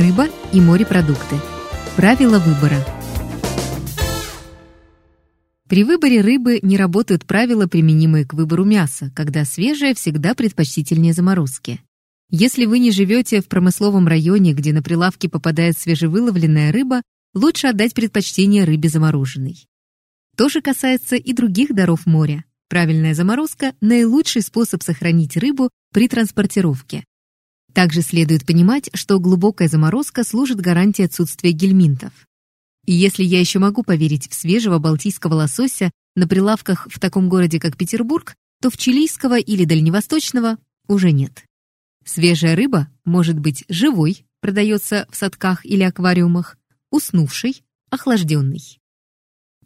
Рыба и морепродукты. Правила выбора. При выборе рыбы не работают правила, применимые к выбору мяса, когда свежее всегда предпочтительнее заморозки. Если вы не живете в промысловом районе, где на прилавки попадает свежевыловленная рыба, лучше отдать предпочтение рыбе замороженной. То же касается и других даров моря. Правильная заморозка – наилучший способ сохранить рыбу при транспортировке. Также следует понимать, что глубокая заморозка служит гарантией отсутствия гельминтов. И если я еще могу поверить в свежего балтийского лосося на прилавках в таком городе, как Петербург, то в чилийского или дальневосточного уже нет. Свежая рыба может быть живой, продается в садках или аквариумах, уснувшей, охлажденной.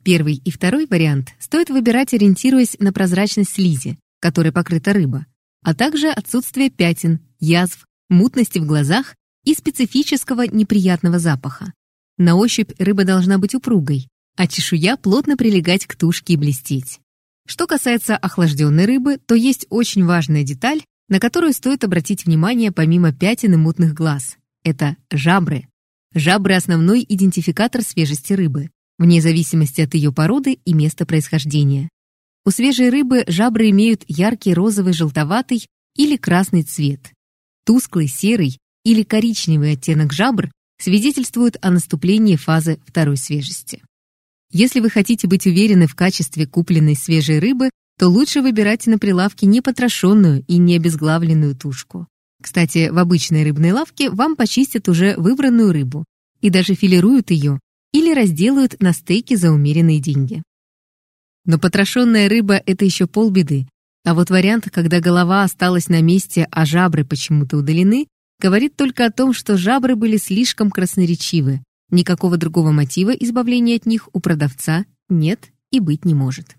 Первый и второй вариант стоит выбирать, ориентируясь на прозрачность слизи, которой покрыта рыба, а также отсутствие пятен, язв, мутности в глазах и специфического неприятного запаха. На ощупь рыба должна быть упругой, а чешуя плотно прилегать к тушке и блестеть. Что касается охлажденной рыбы, то есть очень важная деталь, на которую стоит обратить внимание помимо пятен и мутных глаз. Это жабры. Жабры – основной идентификатор свежести рыбы, вне зависимости от ее породы и места происхождения. У свежей рыбы жабры имеют яркий розовый, желтоватый или красный цвет. Тусклый, серый или коричневый оттенок жабр свидетельствует о наступлении фазы второй свежести. Если вы хотите быть уверены в качестве купленной свежей рыбы, то лучше выбирать на прилавке непотрошенную и не обезглавленную тушку. Кстати, в обычной рыбной лавке вам почистят уже выбранную рыбу и даже филируют ее или разделают на стейки за умеренные деньги. Но потрошенная рыба – это еще полбеды, а вот вариант, когда голова осталась на месте, а жабры почему-то удалены, говорит только о том, что жабры были слишком красноречивы. Никакого другого мотива избавления от них у продавца нет и быть не может.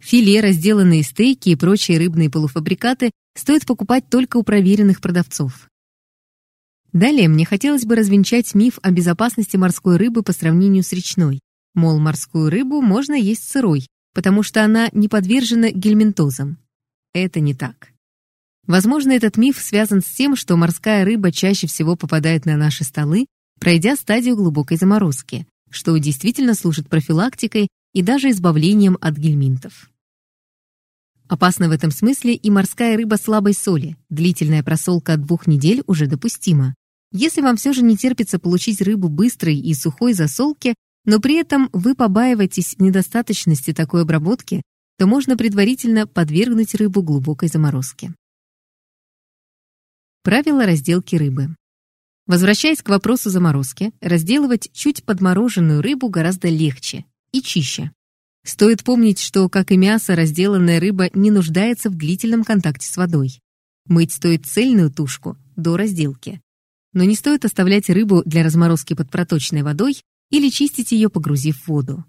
Филе, разделанные стейки и прочие рыбные полуфабрикаты стоит покупать только у проверенных продавцов. Далее мне хотелось бы развенчать миф о безопасности морской рыбы по сравнению с речной. Мол, морскую рыбу можно есть сырой, потому что она не подвержена гельминтозам. Это не так. Возможно, этот миф связан с тем, что морская рыба чаще всего попадает на наши столы, пройдя стадию глубокой заморозки, что действительно служит профилактикой и даже избавлением от гельминтов. Опасна в этом смысле и морская рыба слабой соли. Длительная просолка от двух недель уже допустима. Если вам все же не терпится получить рыбу быстрой и сухой засолки, но при этом вы побаиваетесь недостаточности такой обработки, то можно предварительно подвергнуть рыбу глубокой заморозке. Правила разделки рыбы. Возвращаясь к вопросу заморозки, разделывать чуть подмороженную рыбу гораздо легче и чище. Стоит помнить, что, как и мясо, разделанная рыба не нуждается в длительном контакте с водой. Мыть стоит цельную тушку до разделки. Но не стоит оставлять рыбу для разморозки под проточной водой или чистить ее, погрузив в воду.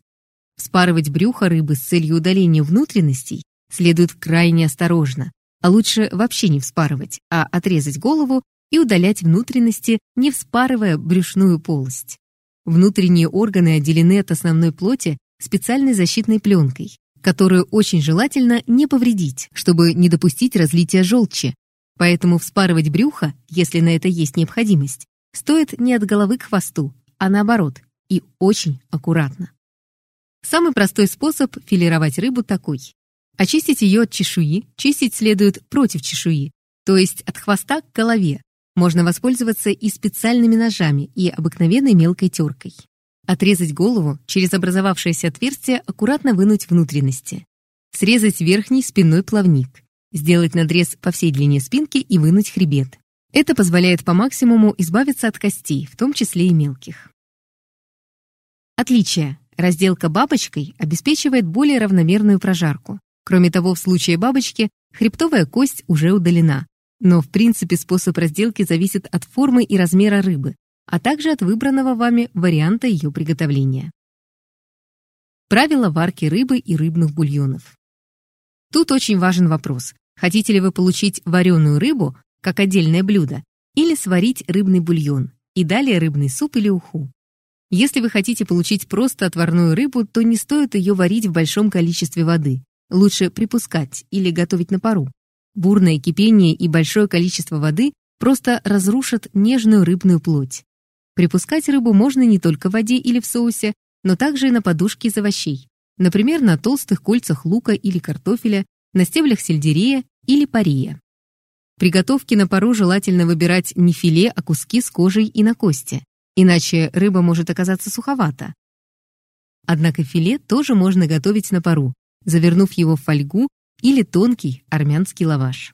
Вспарывать брюхо рыбы с целью удаления внутренностей следует крайне осторожно, а лучше вообще не вспарывать, а отрезать голову и удалять внутренности, не вспарывая брюшную полость. Внутренние органы отделены от основной плоти специальной защитной пленкой, которую очень желательно не повредить, чтобы не допустить разлития желчи. Поэтому вспарывать брюхо, если на это есть необходимость, стоит не от головы к хвосту, а наоборот, и очень аккуратно. Самый простой способ филировать рыбу такой. Очистить ее от чешуи, чистить следует против чешуи, то есть от хвоста к голове. Можно воспользоваться и специальными ножами, и обыкновенной мелкой теркой. Отрезать голову, через образовавшееся отверстие аккуратно вынуть внутренности. Срезать верхний спинной плавник. Сделать надрез по всей длине спинки и вынуть хребет. Это позволяет по максимуму избавиться от костей, в том числе и мелких. Отличие. Разделка бабочкой обеспечивает более равномерную прожарку. Кроме того, в случае бабочки хребтовая кость уже удалена. Но в принципе способ разделки зависит от формы и размера рыбы, а также от выбранного вами варианта ее приготовления. Правила варки рыбы и рыбных бульонов. Тут очень важен вопрос, хотите ли вы получить вареную рыбу, как отдельное блюдо, или сварить рыбный бульон, и далее рыбный суп или уху. Если вы хотите получить просто отварную рыбу, то не стоит ее варить в большом количестве воды. Лучше припускать или готовить на пару. Бурное кипение и большое количество воды просто разрушат нежную рыбную плоть. Припускать рыбу можно не только в воде или в соусе, но также и на подушке из овощей, например, на толстых кольцах лука или картофеля, на стеблях сельдерея или пария. При готовке на пару желательно выбирать не филе, а куски с кожей и на кости, иначе рыба может оказаться суховата. Однако филе тоже можно готовить на пару, завернув его в фольгу или тонкий армянский лаваш.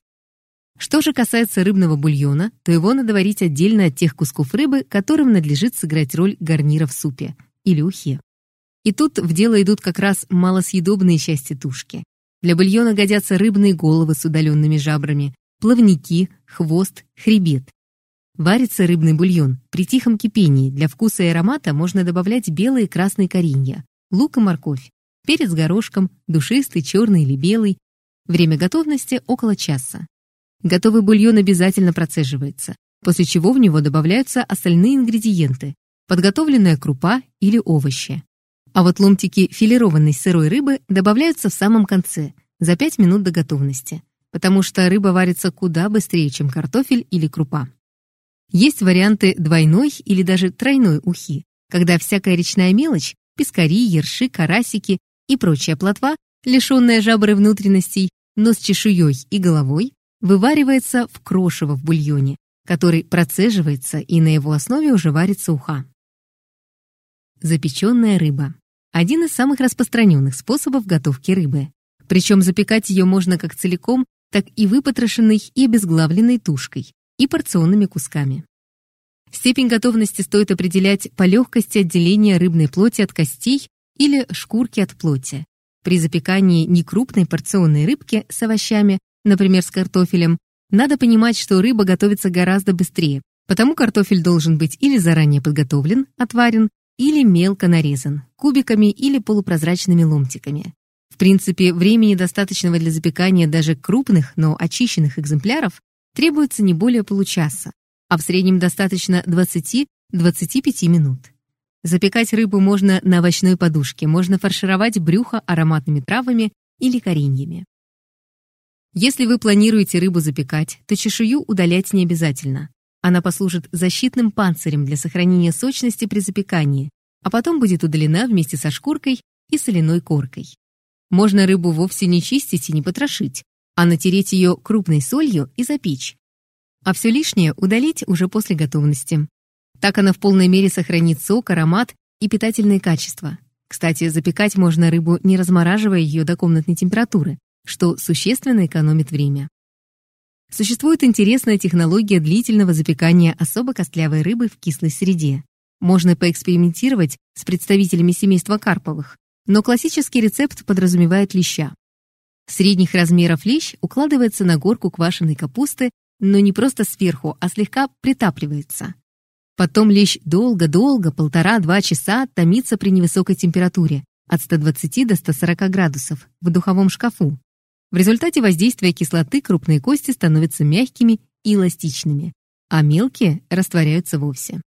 Что же касается рыбного бульона, то его надо варить отдельно от тех кусков рыбы, которым надлежит сыграть роль гарнира в супе или ухе. И тут в дело идут как раз малосъедобные части тушки. Для бульона годятся рыбные головы с удаленными жабрами, плавники, хвост, хребет. Варится рыбный бульон. При тихом кипении для вкуса и аромата можно добавлять белые и красные коренья, лук и морковь, перец горошком, душистый, черный или белый. Время готовности около часа. Готовый бульон обязательно процеживается, после чего в него добавляются остальные ингредиенты, подготовленная крупа или овощи. А вот ломтики филированной сырой рыбы добавляются в самом конце, за 5 минут до готовности, потому что рыба варится куда быстрее, чем картофель или крупа. Есть варианты двойной или даже тройной ухи, когда всякая речная мелочь, пескари, ерши, карасики и прочая плотва, лишенная жабры внутренностей, но с чешуей и головой, вываривается в крошево в бульоне, который процеживается и на его основе уже варится уха. Запеченная рыба. Один из самых распространенных способов готовки рыбы. Причем запекать ее можно как целиком, так и выпотрошенной и обезглавленной тушкой и порционными кусками. Степень готовности стоит определять по легкости отделения рыбной плоти от костей или шкурки от плоти. При запекании некрупной порционной рыбки с овощами например, с картофелем, надо понимать, что рыба готовится гораздо быстрее, потому картофель должен быть или заранее подготовлен, отварен, или мелко нарезан, кубиками или полупрозрачными ломтиками. В принципе, времени достаточного для запекания даже крупных, но очищенных экземпляров требуется не более получаса, а в среднем достаточно 20-25 минут. Запекать рыбу можно на овощной подушке, можно фаршировать брюхо ароматными травами или кореньями. Если вы планируете рыбу запекать, то чешую удалять не обязательно. Она послужит защитным панцирем для сохранения сочности при запекании, а потом будет удалена вместе со шкуркой и соляной коркой. Можно рыбу вовсе не чистить и не потрошить, а натереть ее крупной солью и запечь. А все лишнее удалить уже после готовности. Так она в полной мере сохранит сок, аромат и питательные качества. Кстати, запекать можно рыбу, не размораживая ее до комнатной температуры, что существенно экономит время. Существует интересная технология длительного запекания особо костлявой рыбы в кислой среде. Можно поэкспериментировать с представителями семейства карповых, но классический рецепт подразумевает леща. Средних размеров лещ укладывается на горку квашеной капусты, но не просто сверху, а слегка притапливается. Потом лещ долго-долго, полтора-два часа, томится при невысокой температуре, от 120 до 140 градусов, в духовом шкафу, в результате воздействия кислоты крупные кости становятся мягкими и эластичными, а мелкие растворяются вовсе.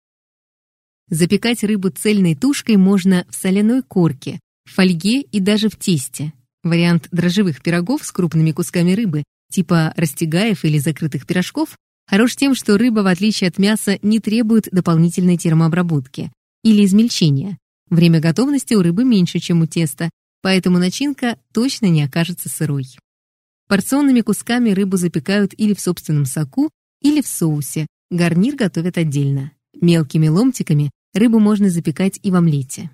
Запекать рыбу цельной тушкой можно в соляной корке, в фольге и даже в тесте. Вариант дрожжевых пирогов с крупными кусками рыбы, типа растягаев или закрытых пирожков, хорош тем, что рыба, в отличие от мяса, не требует дополнительной термообработки или измельчения. Время готовности у рыбы меньше, чем у теста, поэтому начинка точно не окажется сырой. Порционными кусками рыбу запекают или в собственном соку, или в соусе. Гарнир готовят отдельно. Мелкими ломтиками рыбу можно запекать и в омлете.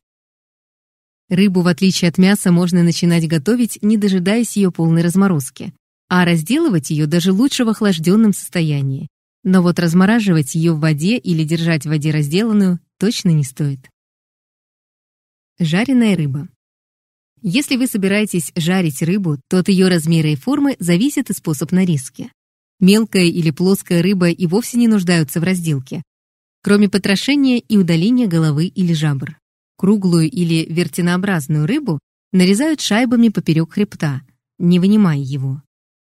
Рыбу, в отличие от мяса, можно начинать готовить, не дожидаясь ее полной разморозки, а разделывать ее даже лучше в охлажденном состоянии. Но вот размораживать ее в воде или держать в воде разделанную точно не стоит. Жареная рыба. Если вы собираетесь жарить рыбу, то от ее размера и формы зависит и способ нарезки. Мелкая или плоская рыба и вовсе не нуждаются в разделке, кроме потрошения и удаления головы или жабр. Круглую или вертинообразную рыбу нарезают шайбами поперек хребта, не вынимая его.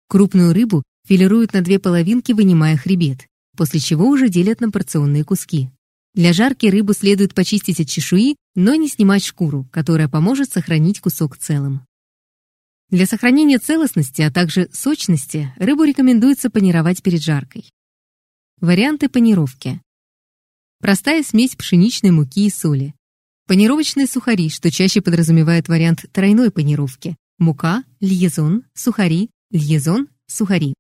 Крупную рыбу филируют на две половинки, вынимая хребет, после чего уже делят на порционные куски. Для жарки рыбу следует почистить от чешуи, но не снимать шкуру, которая поможет сохранить кусок целым. Для сохранения целостности, а также сочности, рыбу рекомендуется панировать перед жаркой. Варианты панировки. Простая смесь пшеничной муки и соли. Панировочные сухари, что чаще подразумевает вариант тройной панировки. Мука, льезон, сухари, льезон, сухари.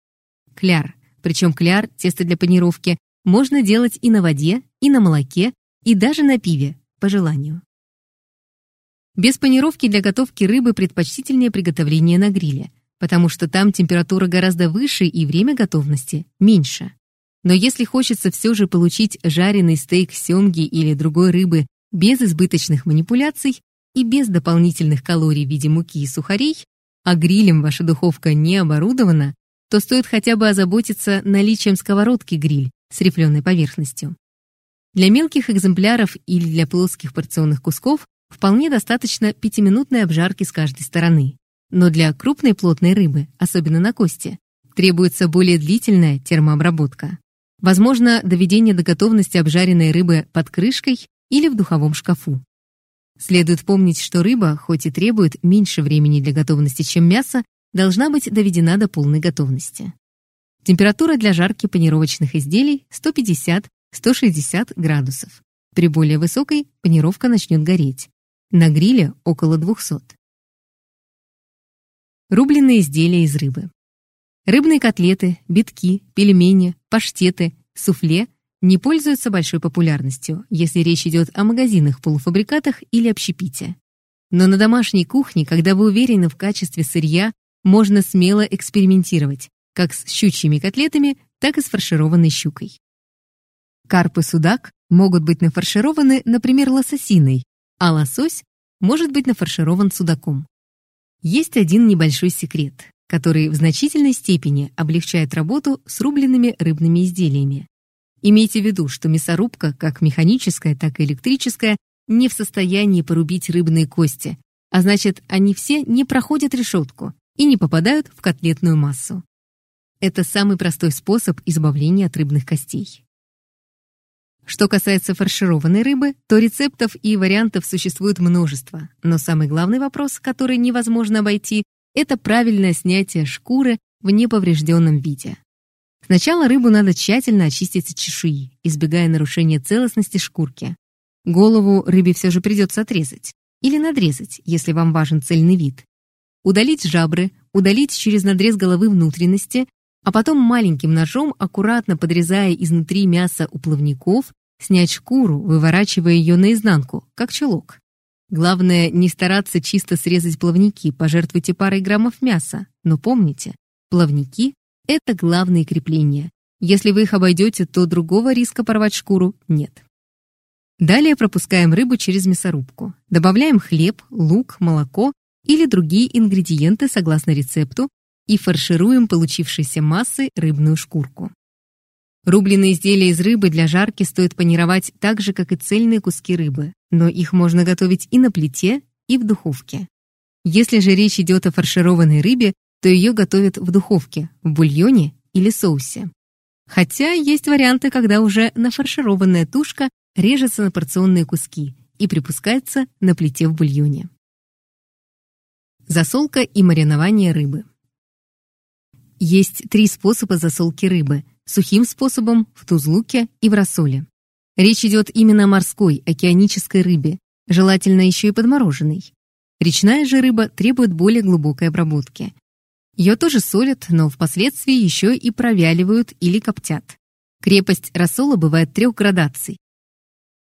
Кляр. Причем кляр, тесто для панировки, можно делать и на воде, и на молоке, и даже на пиве, по желанию. Без панировки для готовки рыбы предпочтительнее приготовление на гриле, потому что там температура гораздо выше и время готовности меньше. Но если хочется все же получить жареный стейк семги или другой рыбы без избыточных манипуляций и без дополнительных калорий в виде муки и сухарей, а грилем ваша духовка не оборудована, то стоит хотя бы озаботиться наличием сковородки-гриль с рифленой поверхностью. Для мелких экземпляров или для плоских порционных кусков вполне достаточно пятиминутной обжарки с каждой стороны. Но для крупной плотной рыбы, особенно на кости, требуется более длительная термообработка. Возможно, доведение до готовности обжаренной рыбы под крышкой или в духовом шкафу. Следует помнить, что рыба, хоть и требует меньше времени для готовности, чем мясо, должна быть доведена до полной готовности. Температура для жарки панировочных изделий 150-160 градусов. При более высокой панировка начнет гореть. На гриле около 200. Рубленые изделия из рыбы. Рыбные котлеты, битки, пельмени, паштеты, суфле не пользуются большой популярностью, если речь идет о магазинных полуфабрикатах или общепите. Но на домашней кухне, когда вы уверены в качестве сырья, можно смело экспериментировать, как с щучьими котлетами, так и с фаршированной щукой. Карп и судак могут быть нафаршированы, например, лососиной, а лосось может быть нафарширован судаком. Есть один небольшой секрет, который в значительной степени облегчает работу с рубленными рыбными изделиями. Имейте в виду, что мясорубка, как механическая, так и электрическая, не в состоянии порубить рыбные кости, а значит, они все не проходят решетку и не попадают в котлетную массу. Это самый простой способ избавления от рыбных костей. Что касается фаршированной рыбы, то рецептов и вариантов существует множество, но самый главный вопрос, который невозможно обойти, это правильное снятие шкуры в неповрежденном виде. Сначала рыбу надо тщательно очистить от чешуи, избегая нарушения целостности шкурки. Голову рыбе все же придется отрезать. Или надрезать, если вам важен цельный вид. Удалить жабры, удалить через надрез головы внутренности, а потом маленьким ножом, аккуратно подрезая изнутри мясо у плавников, снять шкуру, выворачивая ее наизнанку, как чулок. Главное, не стараться чисто срезать плавники, пожертвуйте парой граммов мяса. Но помните, плавники это главные крепления. Если вы их обойдете, то другого риска порвать шкуру нет. Далее пропускаем рыбу через мясорубку. Добавляем хлеб, лук, молоко или другие ингредиенты согласно рецепту и фаршируем получившейся массой рыбную шкурку. Рубленые изделия из рыбы для жарки стоит панировать так же, как и цельные куски рыбы, но их можно готовить и на плите, и в духовке. Если же речь идет о фаршированной рыбе, то ее готовят в духовке, в бульоне или соусе. Хотя есть варианты, когда уже нафаршированная тушка режется на порционные куски и припускается на плите в бульоне. Засолка и маринование рыбы. Есть три способа засолки рыбы – сухим способом, в тузлуке и в рассоле. Речь идет именно о морской, океанической рыбе, желательно еще и подмороженной. Речная же рыба требует более глубокой обработки. Ее тоже солят, но впоследствии еще и провяливают или коптят. Крепость рассола бывает трех градаций.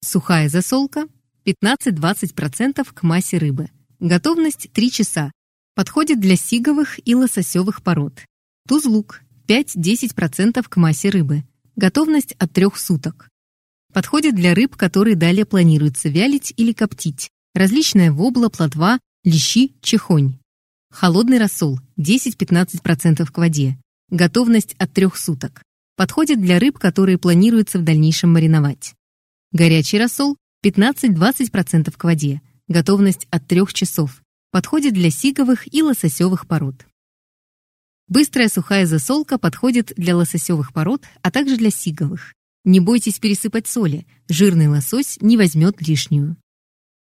Сухая засолка 15-20% к массе рыбы. Готовность 3 часа. Подходит для сиговых и лососевых пород. Тузлук 5-10% к массе рыбы. Готовность от 3 суток. Подходит для рыб, которые далее планируется вялить или коптить. Различная вобла, плотва, лещи, чехонь. Холодный рассол 10-15% к воде. Готовность от 3 суток. Подходит для рыб, которые планируется в дальнейшем мариновать. Горячий рассол 15-20% к воде. Готовность от 3 часов. Подходит для сиговых и лососевых пород. Быстрая сухая засолка подходит для лососевых пород, а также для сиговых. Не бойтесь пересыпать соли, жирный лосось не возьмет лишнюю.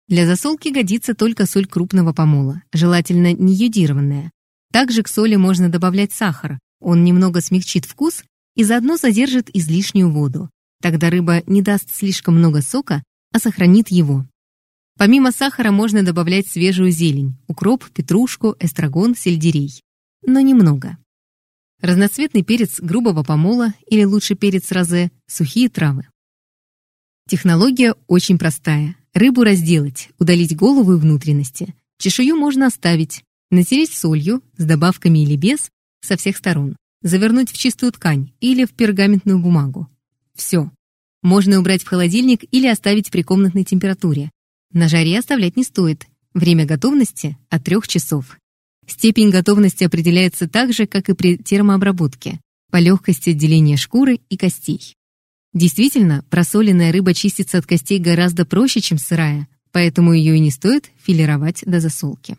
Для засолки годится только соль крупного помола, желательно не йодированная. Также к соли можно добавлять сахар, он немного смягчит вкус и заодно задержит излишнюю воду. Тогда рыба не даст слишком много сока, а сохранит его. Помимо сахара можно добавлять свежую зелень – укроп, петрушку, эстрагон, сельдерей. Но немного. Разноцветный перец грубого помола или лучше перец розе, сухие травы. Технология очень простая. Рыбу разделать, удалить голову и внутренности. Чешую можно оставить, натереть солью с добавками или без со всех сторон, завернуть в чистую ткань или в пергаментную бумагу. Все. Можно убрать в холодильник или оставить при комнатной температуре. На жаре оставлять не стоит. Время готовности – от 3 часов. Степень готовности определяется так же, как и при термообработке, по легкости отделения шкуры и костей. Действительно, просоленная рыба чистится от костей гораздо проще, чем сырая, поэтому ее и не стоит филировать до засолки.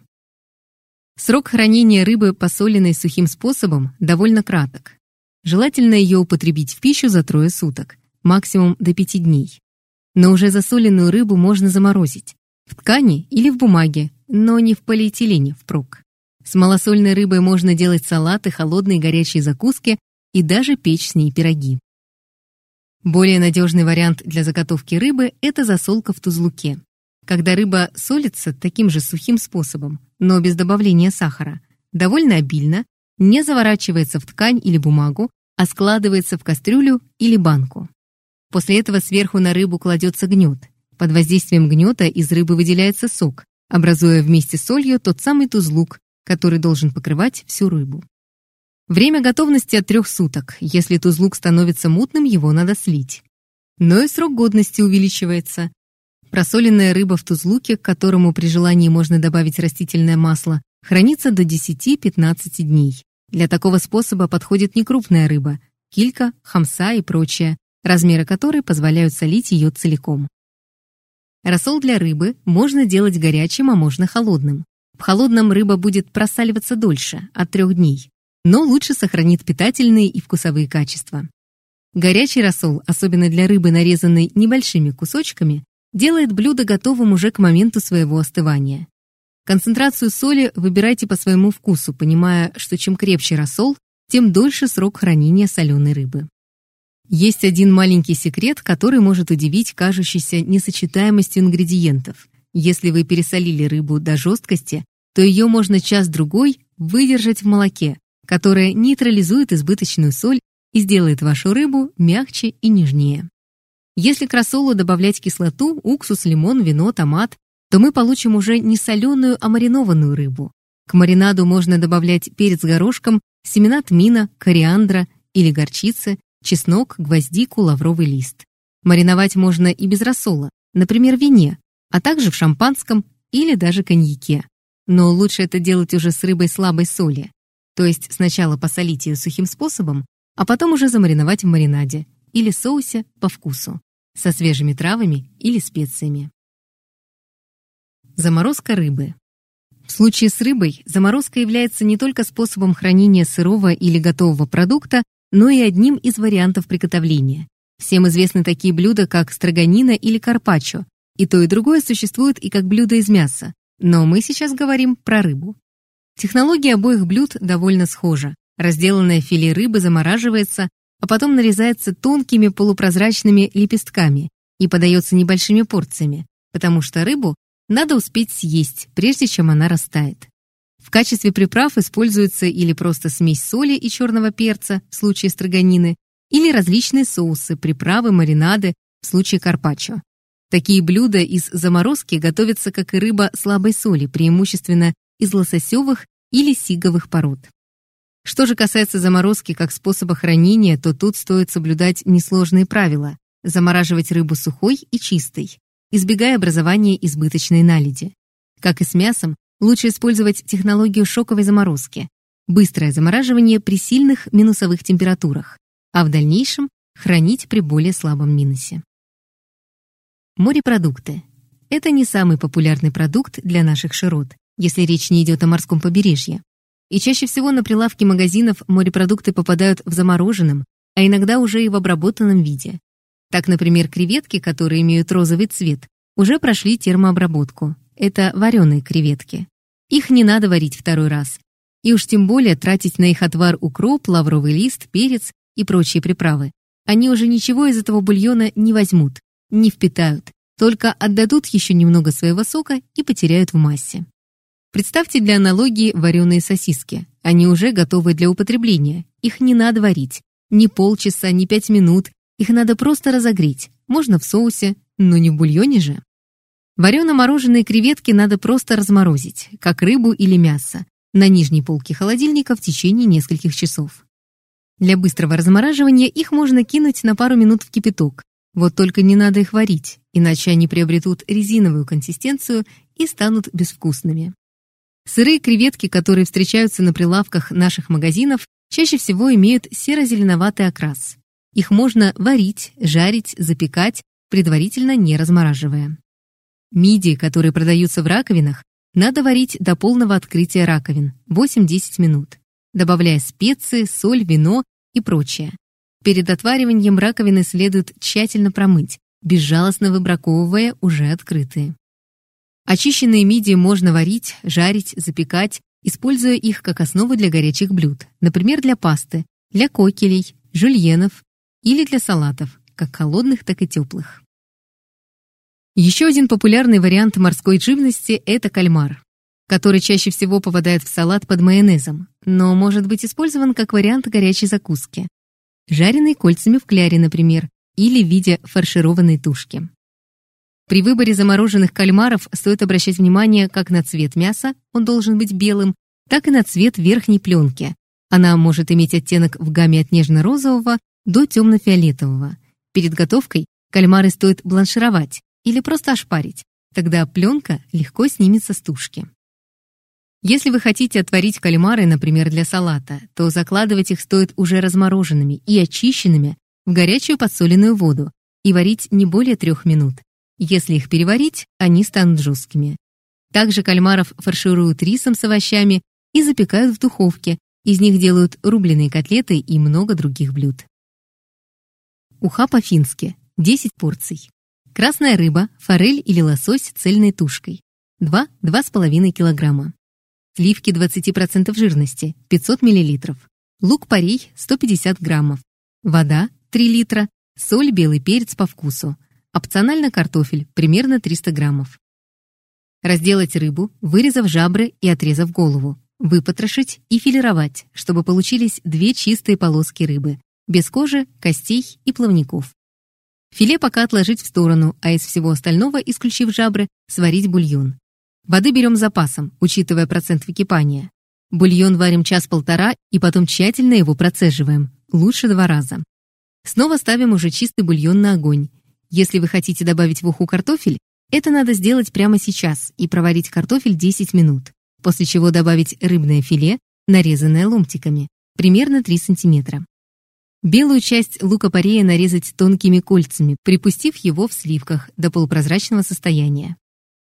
Срок хранения рыбы, посоленной сухим способом, довольно краток. Желательно ее употребить в пищу за трое суток, максимум до пяти дней. Но уже засоленную рыбу можно заморозить. В ткани или в бумаге, но не в полиэтилене впрок. С малосольной рыбой можно делать салаты, холодные и горячие закуски и даже печь с ней пироги. Более надежный вариант для заготовки рыбы – это засолка в тузлуке. Когда рыба солится таким же сухим способом, но без добавления сахара, довольно обильно, не заворачивается в ткань или бумагу, а складывается в кастрюлю или банку. После этого сверху на рыбу кладется гнет. Под воздействием гнета из рыбы выделяется сок, образуя вместе с солью тот самый тузлук, который должен покрывать всю рыбу. Время готовности от трех суток. Если тузлук становится мутным, его надо слить. Но и срок годности увеличивается. Просоленная рыба в тузлуке, к которому при желании можно добавить растительное масло, хранится до 10-15 дней. Для такого способа подходит некрупная рыба – килька, хамса и прочее, размеры которой позволяют солить ее целиком. Рассол для рыбы можно делать горячим, а можно холодным. В холодном рыба будет просаливаться дольше, от трех дней, но лучше сохранит питательные и вкусовые качества. Горячий рассол, особенно для рыбы, нарезанной небольшими кусочками, делает блюдо готовым уже к моменту своего остывания. Концентрацию соли выбирайте по своему вкусу, понимая, что чем крепче рассол, тем дольше срок хранения соленой рыбы. Есть один маленький секрет, который может удивить кажущейся несочетаемостью ингредиентов. Если вы пересолили рыбу до жесткости, то ее можно час-другой выдержать в молоке, которое нейтрализует избыточную соль и сделает вашу рыбу мягче и нежнее. Если к рассолу добавлять кислоту, уксус, лимон, вино, томат, то мы получим уже не соленую, а маринованную рыбу. К маринаду можно добавлять перец горошком, семена тмина, кориандра или горчицы, чеснок, гвоздику, лавровый лист. Мариновать можно и без рассола, например, в вине, а также в шампанском или даже коньяке. Но лучше это делать уже с рыбой слабой соли. То есть сначала посолить ее сухим способом, а потом уже замариновать в маринаде или соусе по вкусу, со свежими травами или специями. Заморозка рыбы. В случае с рыбой заморозка является не только способом хранения сырого или готового продукта, но и одним из вариантов приготовления. Всем известны такие блюда, как строганина или карпаччо. И то, и другое существует и как блюдо из мяса. Но мы сейчас говорим про рыбу. Технология обоих блюд довольно схожа. Разделанное филе рыбы замораживается, а потом нарезается тонкими полупрозрачными лепестками и подается небольшими порциями, потому что рыбу надо успеть съесть, прежде чем она растает. В качестве приправ используется или просто смесь соли и черного перца в случае строганины, или различные соусы, приправы, маринады в случае карпаччо. Такие блюда из заморозки готовятся, как и рыба слабой соли, преимущественно из лососевых или сиговых пород. Что же касается заморозки как способа хранения, то тут стоит соблюдать несложные правила. Замораживать рыбу сухой и чистой, избегая образования избыточной наледи. Как и с мясом, Лучше использовать технологию шоковой заморозки, быстрое замораживание при сильных минусовых температурах, а в дальнейшем хранить при более слабом минусе. Морепродукты. Это не самый популярный продукт для наших широт, если речь не идет о морском побережье. И чаще всего на прилавки магазинов морепродукты попадают в замороженном, а иногда уже и в обработанном виде. Так, например, креветки, которые имеют розовый цвет, уже прошли термообработку. Это вареные креветки. Их не надо варить второй раз. И уж тем более тратить на их отвар укроп, лавровый лист, перец и прочие приправы, они уже ничего из этого бульона не возьмут, не впитают, только отдадут еще немного своего сока и потеряют в массе. Представьте для аналогии вареные сосиски. Они уже готовы для употребления. Их не надо варить. Ни полчаса, ни пять минут. Их надо просто разогреть. Можно в соусе, но не в бульоне же. Варено-мороженые креветки надо просто разморозить, как рыбу или мясо, на нижней полке холодильника в течение нескольких часов. Для быстрого размораживания их можно кинуть на пару минут в кипяток. Вот только не надо их варить, иначе они приобретут резиновую консистенцию и станут безвкусными. Сырые креветки, которые встречаются на прилавках наших магазинов, чаще всего имеют серо-зеленоватый окрас. Их можно варить, жарить, запекать, предварительно не размораживая. Мидии, которые продаются в раковинах, надо варить до полного открытия раковин 8-10 минут, добавляя специи, соль, вино и прочее. Перед отвариванием раковины следует тщательно промыть, безжалостно выбраковывая уже открытые. Очищенные мидии можно варить, жарить, запекать, используя их как основу для горячих блюд, например, для пасты, для кокелей, жульенов или для салатов, как холодных, так и теплых. Еще один популярный вариант морской живности – это кальмар, который чаще всего попадает в салат под майонезом, но может быть использован как вариант горячей закуски. Жареный кольцами в кляре, например, или в виде фаршированной тушки. При выборе замороженных кальмаров стоит обращать внимание как на цвет мяса, он должен быть белым, так и на цвет верхней пленки. Она может иметь оттенок в гамме от нежно-розового до темно-фиолетового. Перед готовкой кальмары стоит бланшировать или просто ошпарить, тогда пленка легко снимется с тушки. Если вы хотите отварить кальмары, например, для салата, то закладывать их стоит уже размороженными и очищенными в горячую подсоленную воду и варить не более трех минут. Если их переварить, они станут жесткими. Также кальмаров фаршируют рисом с овощами и запекают в духовке. Из них делают рубленые котлеты и много других блюд. Уха по-фински. 10 порций. Красная рыба, форель или лосось цельной тушкой. 2-2,5 кг. Сливки 20% жирности, 500 мл. Лук-порей 150 граммов. Вода 3 литра. Соль, белый перец по вкусу. Опционально картофель, примерно 300 граммов. Разделать рыбу, вырезав жабры и отрезав голову. Выпотрошить и филировать, чтобы получились две чистые полоски рыбы, без кожи, костей и плавников. Филе пока отложить в сторону, а из всего остального, исключив жабры, сварить бульон. Воды берем запасом, учитывая процент выкипания. Бульон варим час-полтора и потом тщательно его процеживаем, лучше два раза. Снова ставим уже чистый бульон на огонь если вы хотите добавить в уху картофель, это надо сделать прямо сейчас и проварить картофель 10 минут, после чего добавить рыбное филе, нарезанное ломтиками, примерно 3 см. Белую часть лука-порея нарезать тонкими кольцами, припустив его в сливках до полупрозрачного состояния.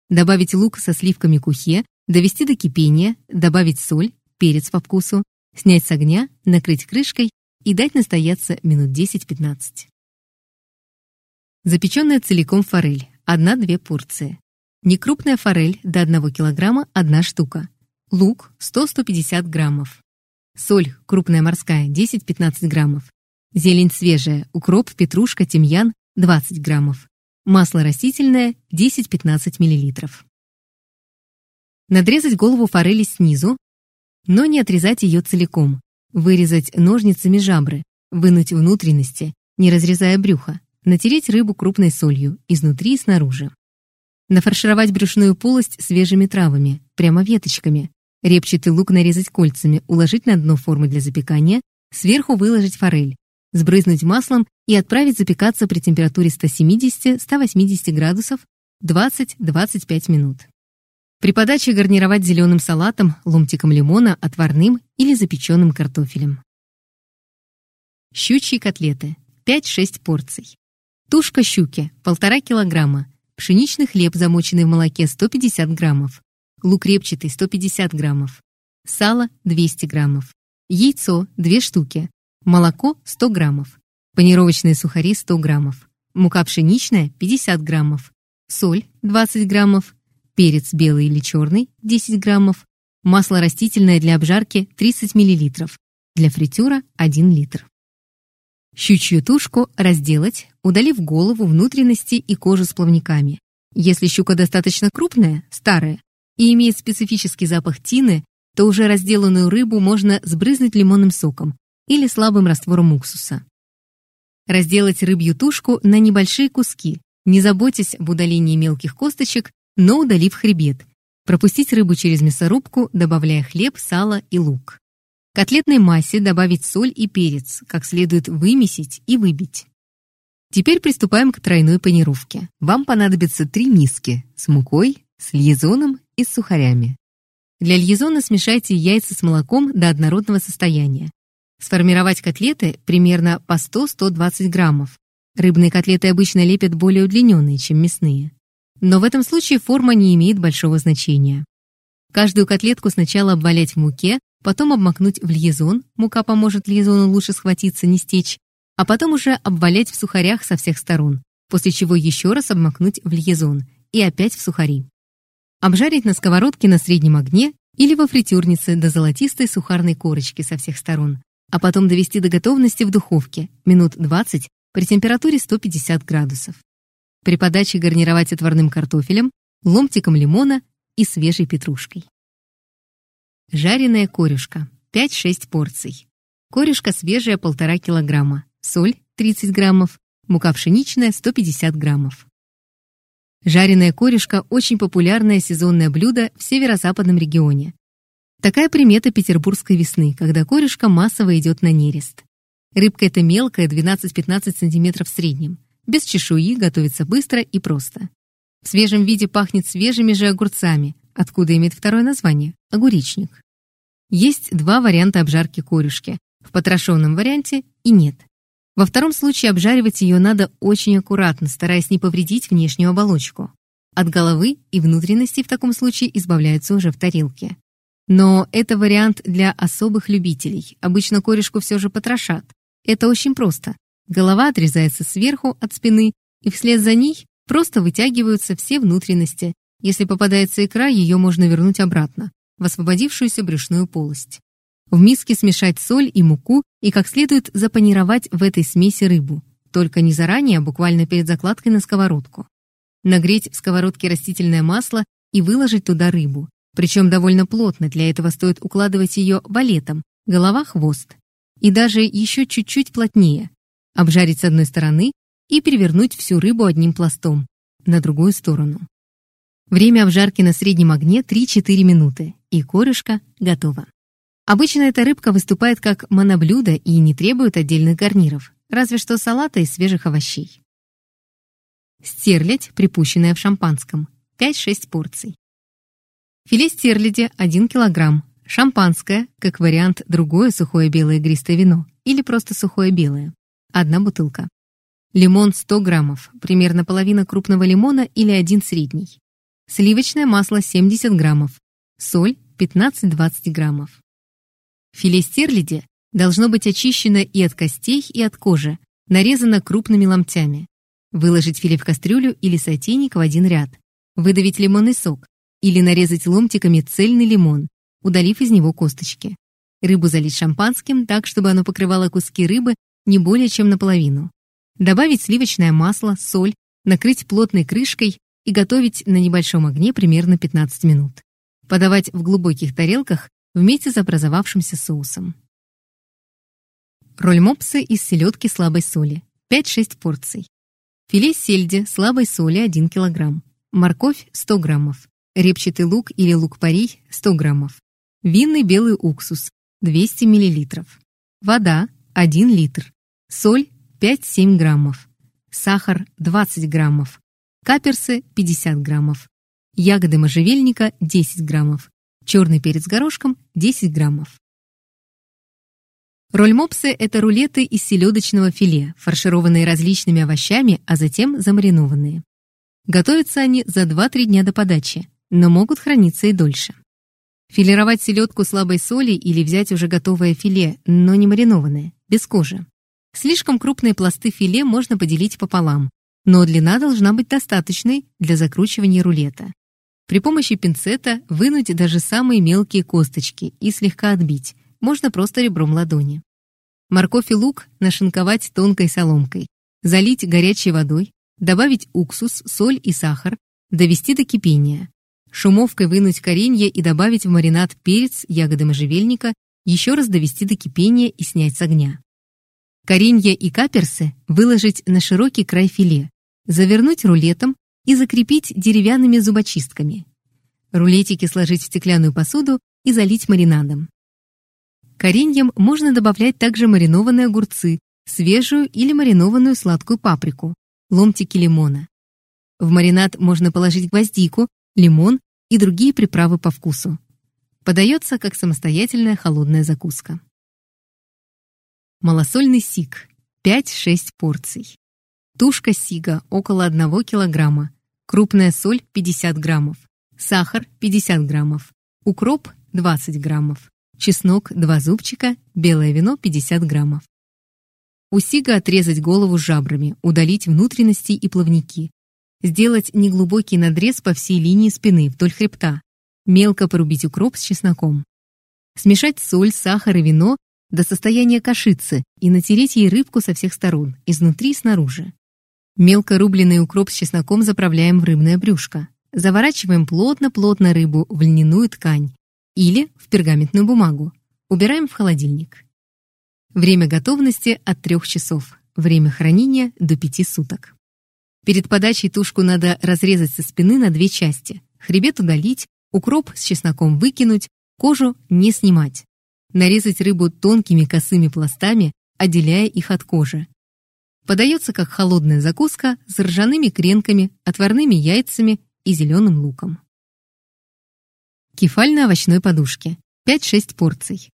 Добавить лук со сливками кухе, довести до кипения, добавить соль, перец по вкусу, снять с огня, накрыть крышкой и дать настояться минут 10-15. Запеченная целиком форель. 1-2 порции. Некрупная форель до 1 кг 1 штука. Лук 100-150 граммов. Соль крупная морская 10-15 граммов. Зелень свежая, укроп, петрушка, тимьян 20 граммов. Масло растительное 10-15 мл. Надрезать голову форели снизу, но не отрезать ее целиком. Вырезать ножницами жабры, вынуть внутренности, не разрезая брюха. Натереть рыбу крупной солью, изнутри и снаружи. Нафаршировать брюшную полость свежими травами, прямо веточками. Репчатый лук нарезать кольцами, уложить на дно формы для запекания, сверху выложить форель, сбрызнуть маслом и отправить запекаться при температуре 170-180 градусов 20-25 минут. При подаче гарнировать зеленым салатом, ломтиком лимона, отварным или запеченным картофелем. Щучьи котлеты. 5-6 порций. Тушка щуки – 1,5 килограмма. Пшеничный хлеб, замоченный в молоке – 150 граммов. Лук репчатый – 150 граммов. Сало – 200 граммов. Яйцо – 2 штуки. Молоко – 100 граммов. Панировочные сухари – 100 граммов. Мука пшеничная – 50 граммов. Соль – 20 граммов. Перец белый или черный – 10 граммов. Масло растительное для обжарки – 30 миллилитров. Для фритюра – 1 литр. Щучью тушку разделать, удалив голову, внутренности и кожу с плавниками. Если щука достаточно крупная, старая, и имеет специфический запах тины, то уже разделанную рыбу можно сбрызнуть лимонным соком или слабым раствором уксуса. Разделать рыбью тушку на небольшие куски, не заботясь об удалении мелких косточек, но удалив хребет. Пропустить рыбу через мясорубку, добавляя хлеб, сало и лук. Котлетной массе добавить соль и перец, как следует вымесить и выбить. Теперь приступаем к тройной панировке. Вам понадобится три миски с мукой, с льезоном и с сухарями. Для льезона смешайте яйца с молоком до однородного состояния. Сформировать котлеты примерно по 100-120 граммов. Рыбные котлеты обычно лепят более удлиненные, чем мясные. Но в этом случае форма не имеет большого значения. Каждую котлетку сначала обвалять в муке, потом обмакнуть в льезон, мука поможет льезону лучше схватиться, не стечь, а потом уже обвалять в сухарях со всех сторон, после чего еще раз обмакнуть в льезон и опять в сухари. Обжарить на сковородке на среднем огне или во фритюрнице до золотистой сухарной корочки со всех сторон, а потом довести до готовности в духовке минут 20 при температуре 150 градусов. При подаче гарнировать отварным картофелем, ломтиком лимона и свежей петрушкой. Жареная корюшка. 5-6 порций. Корюшка свежая 1,5 килограмма. Соль 30 граммов. Мука пшеничная 150 граммов. Жареная корешка – очень популярное сезонное блюдо в северо-западном регионе. Такая примета петербургской весны, когда корешка массово идет на нерест. Рыбка эта мелкая, 12-15 см в среднем. Без чешуи, готовится быстро и просто. В свежем виде пахнет свежими же огурцами, откуда имеет второе название – огуречник. Есть два варианта обжарки корешки – в потрошенном варианте и нет. Во втором случае обжаривать ее надо очень аккуратно, стараясь не повредить внешнюю оболочку. От головы и внутренностей в таком случае избавляются уже в тарелке. Но это вариант для особых любителей. Обычно корешку все же потрошат. Это очень просто. Голова отрезается сверху от спины, и вслед за ней просто вытягиваются все внутренности. Если попадается икра, ее можно вернуть обратно, в освободившуюся брюшную полость. В миске смешать соль и муку и как следует запанировать в этой смеси рыбу, только не заранее, а буквально перед закладкой на сковородку. Нагреть в сковородке растительное масло и выложить туда рыбу, причем довольно плотно, для этого стоит укладывать ее валетом, голова-хвост. И даже еще чуть-чуть плотнее. Обжарить с одной стороны и перевернуть всю рыбу одним пластом, на другую сторону. Время обжарки на среднем огне 3-4 минуты, и корюшка готова. Обычно эта рыбка выступает как моноблюдо и не требует отдельных гарниров, разве что салата из свежих овощей. Стерлядь, припущенная в шампанском, 5-6 порций. Филе стерляди 1 кг, шампанское, как вариант другое сухое белое игристое вино или просто сухое белое, одна бутылка. Лимон 100 граммов, примерно половина крупного лимона или один средний. Сливочное масло 70 граммов, соль 15-20 граммов. Филе стерляди должно быть очищено и от костей, и от кожи, нарезано крупными ломтями. Выложить филе в кастрюлю или сотейник в один ряд. Выдавить лимонный сок или нарезать ломтиками цельный лимон, удалив из него косточки. Рыбу залить шампанским так, чтобы оно покрывало куски рыбы не более чем наполовину. Добавить сливочное масло, соль, накрыть плотной крышкой и готовить на небольшом огне примерно 15 минут. Подавать в глубоких тарелках вместе с образовавшимся соусом. Роль мопсы из селедки слабой соли. 5-6 порций. Филе сельди слабой соли 1 кг. Морковь 100 граммов. Репчатый лук или лук-порей 100 граммов. Винный белый уксус 200 мл. Вода 1 литр. Соль 5-7 граммов. Сахар 20 граммов. Каперсы 50 граммов. Ягоды можжевельника 10 граммов. Черный перец горошком 10 граммов. Роль мопсы – это рулеты из селедочного филе, фаршированные различными овощами, а затем замаринованные. Готовятся они за 2-3 дня до подачи, но могут храниться и дольше. Филировать селедку слабой соли или взять уже готовое филе, но не маринованное, без кожи. Слишком крупные пласты филе можно поделить пополам, но длина должна быть достаточной для закручивания рулета. При помощи пинцета вынуть даже самые мелкие косточки и слегка отбить, можно просто ребром ладони. Морковь и лук нашинковать тонкой соломкой, залить горячей водой, добавить уксус, соль и сахар, довести до кипения. Шумовкой вынуть коренья и добавить в маринад перец, ягоды можжевельника, еще раз довести до кипения и снять с огня. Коренья и каперсы выложить на широкий край филе, завернуть рулетом и закрепить деревянными зубочистками. Рулетики сложить в стеклянную посуду и залить маринадом. Кореньям можно добавлять также маринованные огурцы, свежую или маринованную сладкую паприку, ломтики лимона. В маринад можно положить гвоздику, лимон и другие приправы по вкусу. Подается как самостоятельная холодная закуска. Малосольный сик. 5-6 порций. Тушка сига около 1 килограмма. Крупная соль 50 граммов. Сахар 50 граммов. Укроп 20 граммов. Чеснок 2 зубчика. Белое вино 50 граммов. У сига отрезать голову жабрами, удалить внутренности и плавники. Сделать неглубокий надрез по всей линии спины вдоль хребта. Мелко порубить укроп с чесноком. Смешать соль, сахар и вино до состояния кашицы и натереть ей рыбку со всех сторон, изнутри и снаружи. Мелко рубленый укроп с чесноком заправляем в рыбное брюшко. Заворачиваем плотно-плотно рыбу в льняную ткань или в пергаментную бумагу. Убираем в холодильник. Время готовности от 3 часов. Время хранения до 5 суток. Перед подачей тушку надо разрезать со спины на две части. Хребет удалить, укроп с чесноком выкинуть, кожу не снимать нарезать рыбу тонкими косыми пластами, отделяя их от кожи. Подается как холодная закуска с ржаными кренками, отварными яйцами и зеленым луком. Кефаль на овощной подушке. 5-6 порций.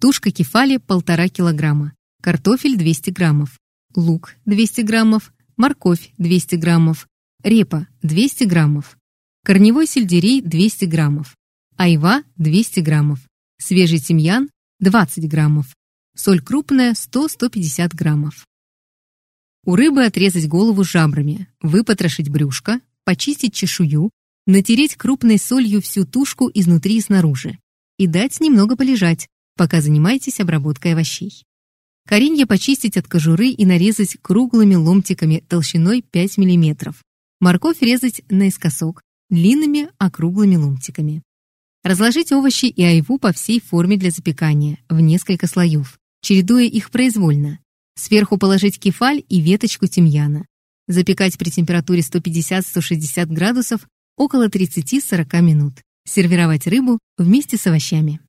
Тушка кефали 1,5 килограмма. Картофель 200 граммов. Лук 200 граммов. Морковь 200 граммов. Репа 200 граммов. Корневой сельдерей 200 граммов. Айва 200 граммов. Свежий тимьян 20 граммов. Соль крупная 100-150 граммов. У рыбы отрезать голову жабрами, выпотрошить брюшко, почистить чешую, натереть крупной солью всю тушку изнутри и снаружи и дать немного полежать, пока занимаетесь обработкой овощей. Коренья почистить от кожуры и нарезать круглыми ломтиками толщиной 5 мм. Морковь резать наискосок, длинными округлыми ломтиками. Разложить овощи и айву по всей форме для запекания, в несколько слоев, чередуя их произвольно. Сверху положить кефаль и веточку тимьяна. Запекать при температуре 150-160 градусов около 30-40 минут. Сервировать рыбу вместе с овощами.